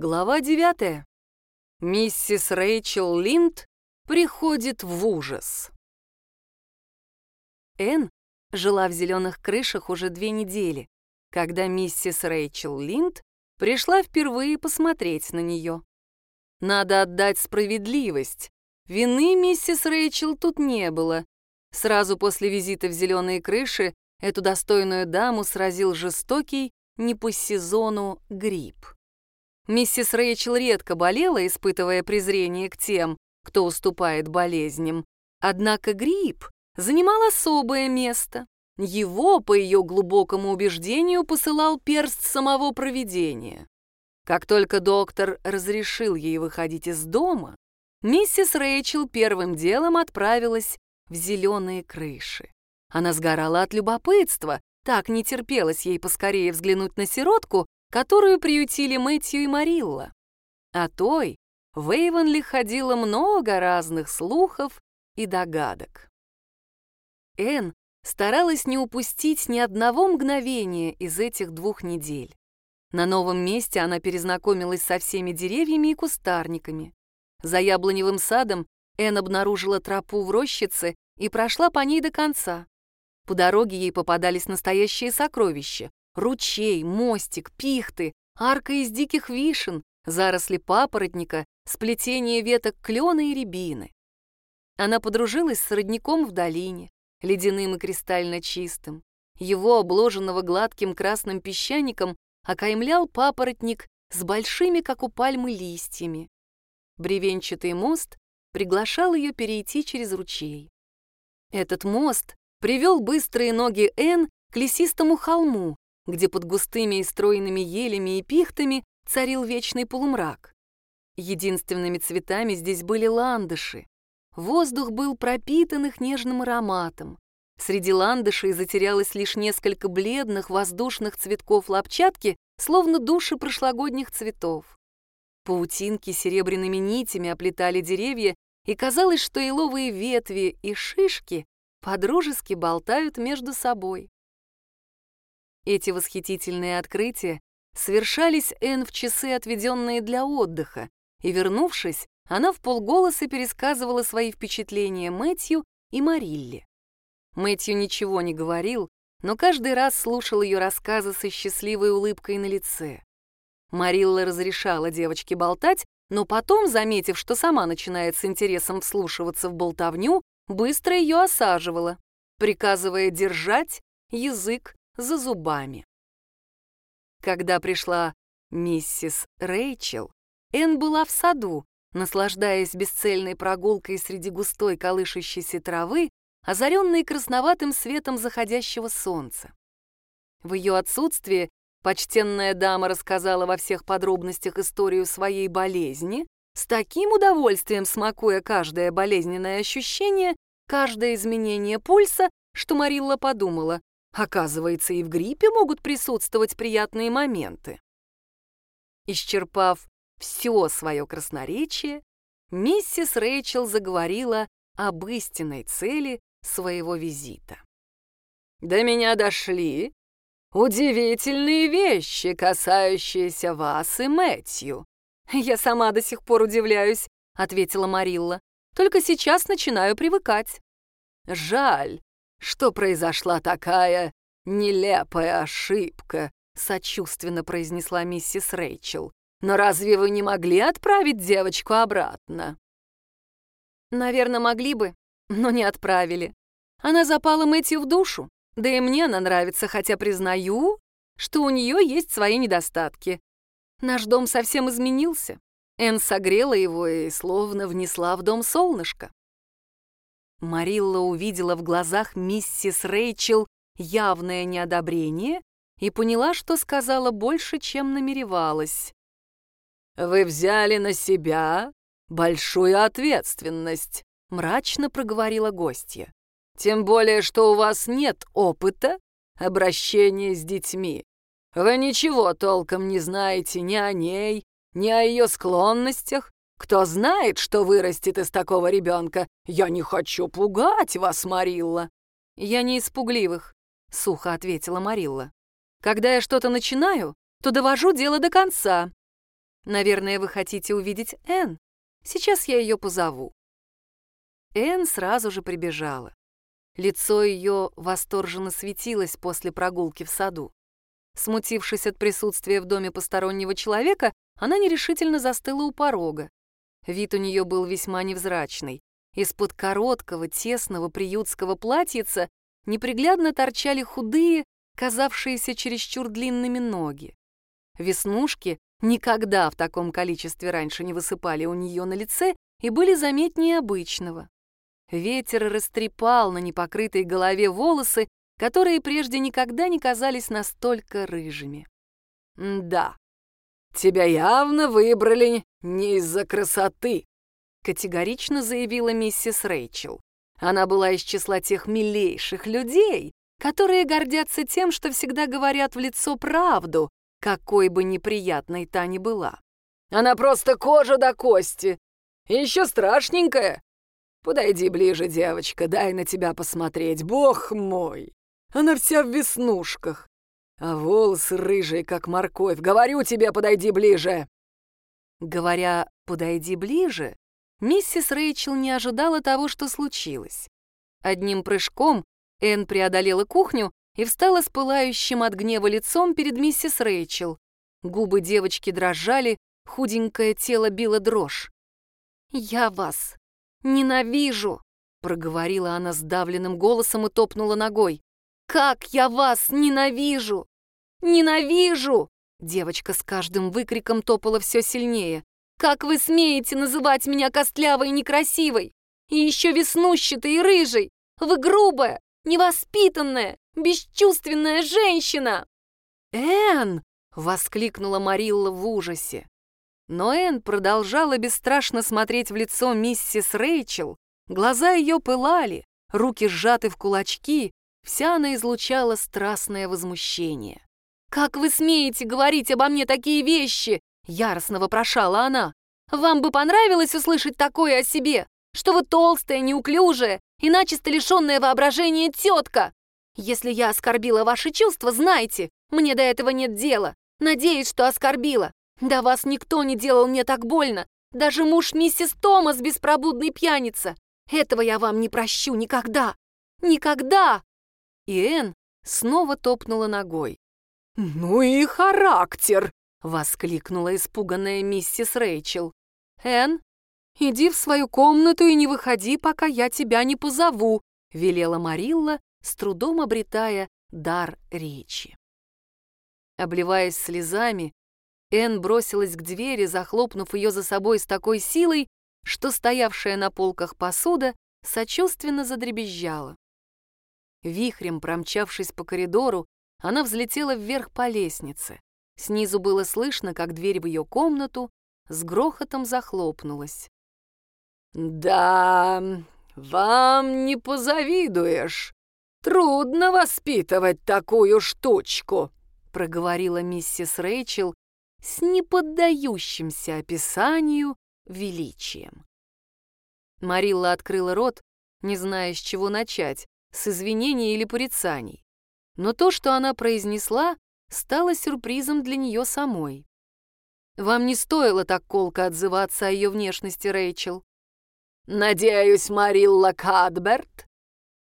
Глава девятая. Миссис Рэйчел Линд приходит в ужас. Энн жила в зеленых крышах уже две недели, когда миссис Рэйчел Линд пришла впервые посмотреть на нее. Надо отдать справедливость. Вины миссис Рэйчел тут не было. Сразу после визита в зеленые крыши эту достойную даму сразил жестокий, не по сезону, грипп. Миссис Рэйчел редко болела, испытывая презрение к тем, кто уступает болезням. Однако грипп занимал особое место. Его, по ее глубокому убеждению, посылал перст самого провидения. Как только доктор разрешил ей выходить из дома, миссис Рэйчел первым делом отправилась в зеленые крыши. Она сгорала от любопытства, так не терпелось ей поскорее взглянуть на сиротку, которую приютили Мэтью и Марилла. О той в Эйвонли ходило много разных слухов и догадок. Энн старалась не упустить ни одного мгновения из этих двух недель. На новом месте она перезнакомилась со всеми деревьями и кустарниками. За яблоневым садом Энн обнаружила тропу в рощице и прошла по ней до конца. По дороге ей попадались настоящие сокровища ручей, мостик, пихты, арка из диких вишен, заросли папоротника, сплетение веток клена и рябины. Она подружилась с родником в долине, ледяным и кристально чистым. Его, обложенного гладким красным песчаником, окаймлял папоротник с большими, как у пальмы, листьями. Бревенчатый мост приглашал ее перейти через ручей. Этот мост привел быстрые ноги Энн к лесистому холму, где под густыми и стройными елями и пихтами царил вечный полумрак. Единственными цветами здесь были ландыши. Воздух был пропитан их нежным ароматом. Среди ландышей затерялось лишь несколько бледных воздушных цветков лапчатки, словно души прошлогодних цветов. Паутинки серебряными нитями оплетали деревья, и казалось, что еловые ветви и шишки подружески болтают между собой. Эти восхитительные открытия совершались Энн в часы, отведенные для отдыха, и, вернувшись, она в полголоса пересказывала свои впечатления Мэтью и Марилле. Мэтью ничего не говорил, но каждый раз слушал ее рассказы со счастливой улыбкой на лице. Марилла разрешала девочке болтать, но потом, заметив, что сама начинает с интересом вслушиваться в болтовню, быстро ее осаживала, приказывая держать язык за зубами. Когда пришла миссис Рэйчел, Энн была в саду, наслаждаясь бесцельной прогулкой среди густой колышущейся травы, озаренной красноватым светом заходящего солнца. В ее отсутствие почтенная дама рассказала во всех подробностях историю своей болезни, с таким удовольствием смакуя каждое болезненное ощущение, каждое изменение пульса, что Марилла подумала, Оказывается, и в гриппе могут присутствовать приятные моменты. Исчерпав все свое красноречие, миссис Рэйчел заговорила об истинной цели своего визита. «До меня дошли удивительные вещи, касающиеся вас и Мэтью». «Я сама до сих пор удивляюсь», — ответила Марилла. «Только сейчас начинаю привыкать». «Жаль, что произошла такая нелепая ошибка», — сочувственно произнесла миссис Рэйчел. «Но разве вы не могли отправить девочку обратно?» «Наверное, могли бы, но не отправили. Она запала Мэтью в душу, да и мне она нравится, хотя признаю, что у нее есть свои недостатки. Наш дом совсем изменился. Энн согрела его и словно внесла в дом солнышко. Марилла увидела в глазах миссис Рэйчел явное неодобрение и поняла, что сказала больше, чем намеревалась. «Вы взяли на себя большую ответственность», — мрачно проговорила гостья. «Тем более, что у вас нет опыта обращения с детьми. Вы ничего толком не знаете ни о ней, ни о ее склонностях, кто знает, что вырастет из такого ребенка? Я не хочу пугать вас, Марилла. Я не из пугливых, сухо ответила Марилла. Когда я что-то начинаю, то довожу дело до конца. Наверное, вы хотите увидеть Энн. Сейчас я ее позову». Энн сразу же прибежала. Лицо ее восторженно светилось после прогулки в саду. Смутившись от присутствия в доме постороннего человека, она нерешительно застыла у порога. Вид у нее был весьма невзрачный. Из-под короткого, тесного приютского платьица неприглядно торчали худые, казавшиеся чересчур длинными ноги. Веснушки никогда в таком количестве раньше не высыпали у нее на лице и были заметнее обычного. Ветер растрепал на непокрытой голове волосы, которые прежде никогда не казались настолько рыжими. «Да, тебя явно выбрали не из-за красоты», категорично заявила миссис Рэйчел. Она была из числа тех милейших людей, которые гордятся тем, что всегда говорят в лицо правду, какой бы неприятной та ни была. Она просто кожа до кости. И еще страшненькая. Подойди ближе, девочка, дай на тебя посмотреть. Бог мой! Она вся в веснушках. А волосы рыжие, как морковь. Говорю тебе, подойди ближе. Говоря «подойди ближе», миссис Рэйчел не ожидала того, что случилось. Одним прыжком Энн преодолела кухню и встала с пылающим от гнева лицом перед миссис Рэйчел. Губы девочки дрожали, худенькое тело било дрожь. «Я вас ненавижу!» — проговорила она сдавленным голосом и топнула ногой. «Как я вас ненавижу! Ненавижу!» Девочка с каждым выкриком топала все сильнее. «Как вы смеете называть меня костлявой и некрасивой? И еще веснущатой и рыжей! Вы грубая, невоспитанная, бесчувственная женщина!» «Энн!» — воскликнула Марилла в ужасе. Но Энн продолжала бесстрашно смотреть в лицо миссис Рэйчел. Глаза ее пылали, руки сжаты в кулачки, вся она излучала страстное возмущение. «Как вы смеете говорить обо мне такие вещи?» — яростно вопрошала она. «Вам бы понравилось услышать такое о себе, что вы толстая, неуклюжая и начисто лишенная воображения тетка. Если я оскорбила ваши чувства, знайте, мне до этого нет дела. Надеюсь, что оскорбила. Да вас никто не делал мне так больно. Даже муж миссис Томас беспробудный пьяница. Этого я вам не прощу никогда. Никогда!» И Энн снова топнула ногой. «Ну и характер!» — воскликнула испуганная миссис Рэйчел. «Энн, иди в свою комнату и не выходи, пока я тебя не позову», — велела Марилла, с трудом обретая дар речи. Обливаясь слезами, Энн бросилась к двери, захлопнув ее за собой с такой силой, что стоявшая на полках посуда сочувственно задребезжала. Вихрем промчавшись по коридору, она взлетела вверх по лестнице. Снизу было слышно, как дверь в ее комнату с грохотом захлопнулась. «Да, вам не позавидуешь. Трудно воспитывать такую штучку», — проговорила миссис Рэйчел с неподдающимся описанию величием. Марилла открыла рот, не зная, с чего начать, с извинений или порицаний. Но то, что она произнесла, стало сюрпризом для нее самой. «Вам не стоило так колко отзываться о ее внешности, Рэйчел». «Надеюсь, Марилла Кадберт,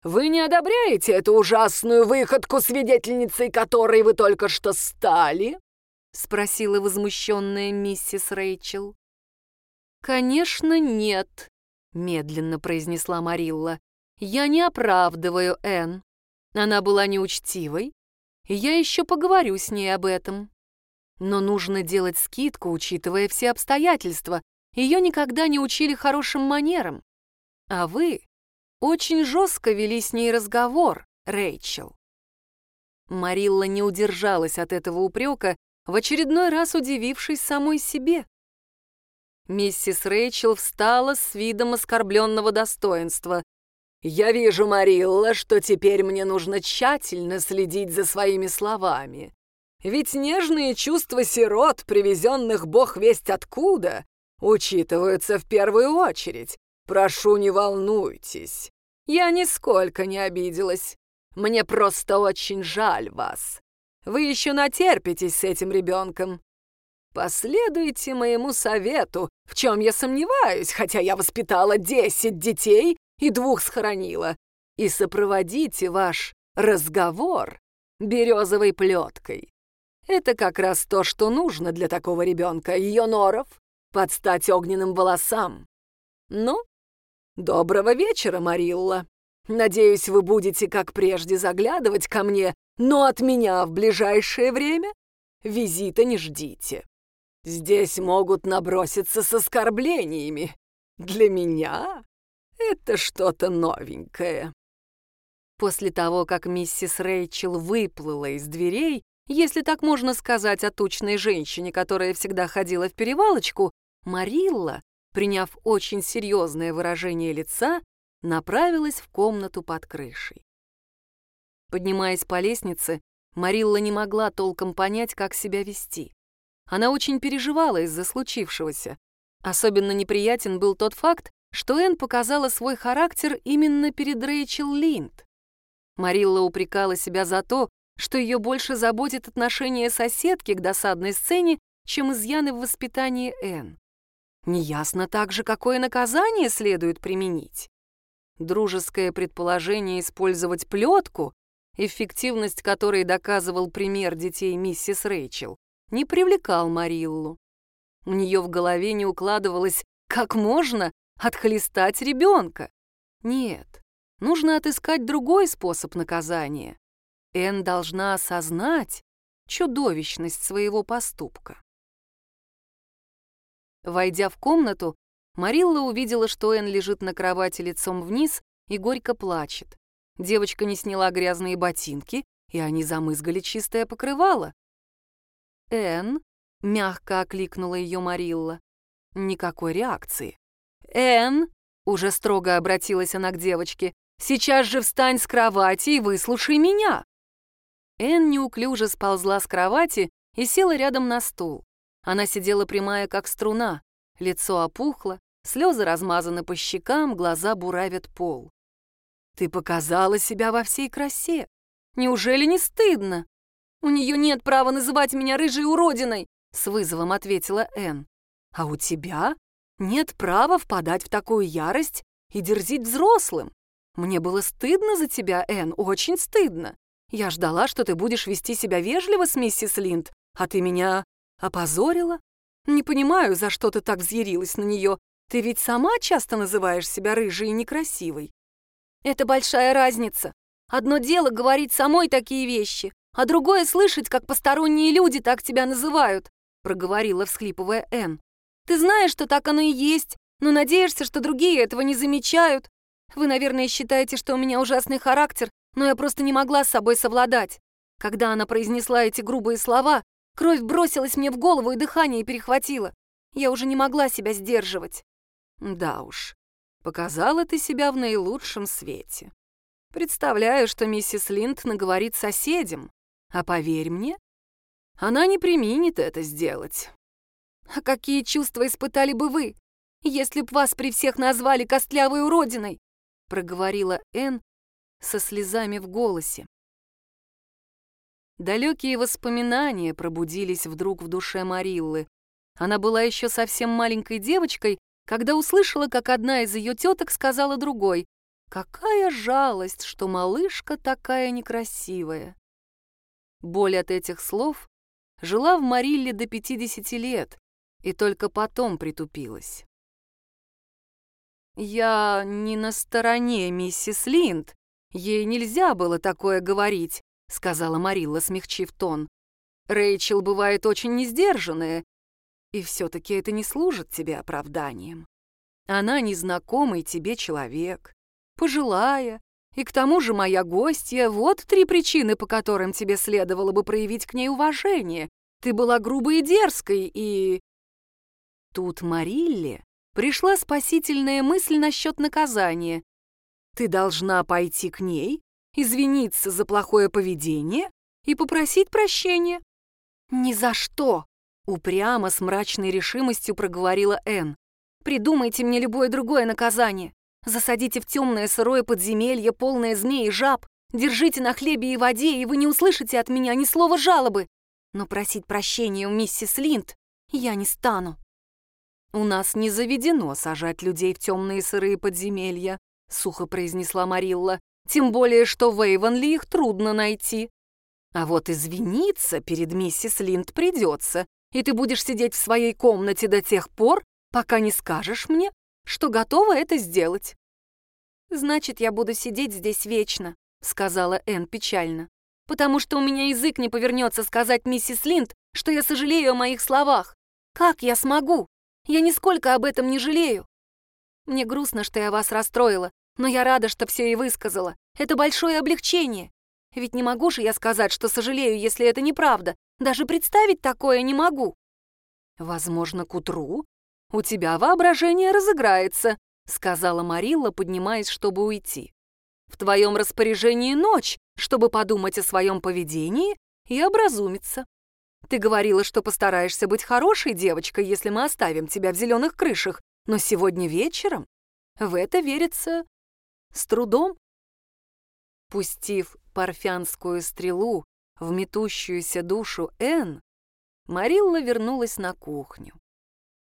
вы не одобряете эту ужасную выходку, свидетельницей которой вы только что стали?» — спросила возмущенная миссис Рэйчел. «Конечно, нет», — медленно произнесла Марилла. «Я не оправдываю Энн. Она была неучтивой, и я еще поговорю с ней об этом. Но нужно делать скидку, учитывая все обстоятельства. Ее никогда не учили хорошим манерам. А вы очень жестко вели с ней разговор, Рэйчел». Марилла не удержалась от этого упрека в очередной раз удивившись самой себе. Миссис Рэйчел встала с видом оскорбленного достоинства. «Я вижу, Марилла, что теперь мне нужно тщательно следить за своими словами. Ведь нежные чувства сирот, привезенных бог весть откуда, учитываются в первую очередь. Прошу, не волнуйтесь. Я нисколько не обиделась. Мне просто очень жаль вас. Вы еще натерпитесь с этим ребенком. Последуйте моему совету, в чем я сомневаюсь, хотя я воспитала десять детей и двух схоронила, и сопроводите ваш разговор березовой плеткой. Это как раз то, что нужно для такого ребенка, ее норов, под стать огненным волосам. Ну, доброго вечера, Марилла. Надеюсь, вы будете, как прежде, заглядывать ко мне, но от меня в ближайшее время визита не ждите. Здесь могут наброситься с оскорблениями. Для меня это что-то новенькое. После того, как миссис Рэйчел выплыла из дверей, если так можно сказать о тучной женщине, которая всегда ходила в перевалочку, Марилла, приняв очень серьезное выражение лица, направилась в комнату под крышей. Поднимаясь по лестнице, Марилла не могла толком понять, как себя вести. Она очень переживала из-за случившегося. Особенно неприятен был тот факт, что Энн показала свой характер именно перед Рэйчел Линд. Марилла упрекала себя за то, что ее больше заботит отношение соседки к досадной сцене, чем изъяны в воспитании Энн. Неясно также, какое наказание следует применить. Дружеское предположение использовать плетку, эффективность которой доказывал пример детей миссис Рэйчел, не привлекал Мариллу. У нее в голове не укладывалось, как можно отхлестать ребенка. Нет, Нужно отыскать другой способ наказания. Энн должна осознать чудовищность своего поступка. Войдя в комнату, Марилла увидела, что Энн лежит на кровати лицом вниз и горько плачет. Девочка не сняла грязные ботинки, и они замызгали чистое покрывало. «Энн», — мягко окликнула ее Марилла. Никакой реакции. «Энн», — уже строго обратилась она к девочке, Сейчас же встань с кровати и выслушай меня!» Энн неуклюже сползла с кровати и села рядом на стул. Она сидела прямая, как струна, лицо опухло, слезы размазаны по щекам, глаза буравят пол. «Ты показала себя во всей красе. Неужели не стыдно?» «У нее нет права называть меня рыжей уродиной», — с вызовом ответила Энн. «А у тебя нет права впадать в такую ярость и дерзить взрослым. Мне было стыдно за тебя, Энн, очень стыдно. Я ждала, что ты будешь вести себя вежливо с миссис Линд, а ты меня опозорила. Не понимаю, за что ты так взъярилась на нее. Ты ведь сама часто называешь себя рыжей и некрасивой. Это большая разница. Одно дело говорить самой такие вещи, а другое слышать, как посторонние люди так тебя называют, проговорила, всхлипывая Энн. Ты знаешь, что так оно и есть, но надеешься, что другие этого не замечают. Вы, наверное, считаете, что у меня ужасный характер, но я просто не могла с собой совладать. Когда она произнесла эти грубые слова, кровь бросилась мне в голову и дыхание перехватило. Я уже не могла себя сдерживать. Да уж, показала ты себя в наилучшем свете. Представляю, что миссис Линд наговорит соседям. А поверь мне, она не применит это сделать. А какие чувства испытали бы вы, если б вас при всех назвали костлявой уродиной? — проговорила Энн со слезами в голосе. Далекие воспоминания пробудились вдруг в душе Мариллы. Она была еще совсем маленькой девочкой, когда услышала, как одна из ее теток сказала другой, «Какая жалость, что малышка такая некрасивая!» Боль от этих слов жила в Марилле до 50 лет и только потом притупилась. «Я не на стороне миссис Линд. Ей нельзя было такое говорить», — сказала Марилла, смягчив тон. «Рэйчел бывает очень несдержанная, и все-таки это не служит тебе оправданием. Она незнакомый тебе человек, пожилая, и к тому же моя гостья, вот три причины, по которым тебе следовало бы проявить к ней уважение. Ты была грубой и дерзкой, и...» Тут Марилле пришла спасительная мысль насчет наказания. Ты должна пойти к ней, извиниться за плохое поведение и попросить прощения. «Ни за что!» — упрямо с мрачной решимостью проговорила Энн. «Придумайте мне любое другое наказание. Засадите в темное сырое подземелье, полное змей и жаб, держите на хлебе и воде, и вы не услышите от меня ни слова жалобы. Но просить прощения у миссис Линд Я не стану. «У нас не заведено сажать людей в темные сырые подземелья», — сухо произнесла Марилла. «Тем более, что в Эйвонли их трудно найти. А вот извиниться перед миссис Линд придется, и ты будешь сидеть в своей комнате до тех пор, пока не скажешь мне, что готова это сделать». «Значит, я буду сидеть здесь вечно», — сказала Энн печально, «потому что у меня язык не повернется сказать миссис Линд, что я сожалею о моих словах. Как я смогу? Я нисколько об этом не жалею. Мне грустно, что я вас расстроила, но я рада, что все и высказала. Это большое облегчение. Ведь не могу же я сказать, что сожалею, если это неправда. Даже представить такое не могу. Возможно, к утру у тебя воображение разыграется, сказала Марилла, поднимаясь, чтобы уйти. В твоем распоряжении ночь, чтобы подумать о своем поведении и образумиться. Ты говорила, что постараешься быть хорошей девочкой, если мы оставим тебя в зеленых крышах, но сегодня вечером в это верится с трудом. Пустив парфянскую стрелу в метущуюся душу Н, Марилла вернулась на кухню.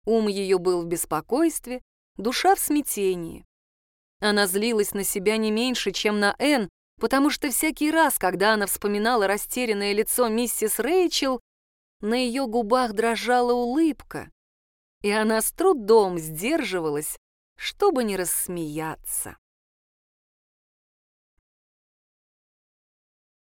Ум ее был в беспокойстве, душа в смятении. Она злилась на себя не меньше, чем на Н, потому что всякий раз, когда она вспоминала растерянное лицо миссис Рэйчел, на ее губах дрожала улыбка, и она с трудом сдерживалась, чтобы не рассмеяться.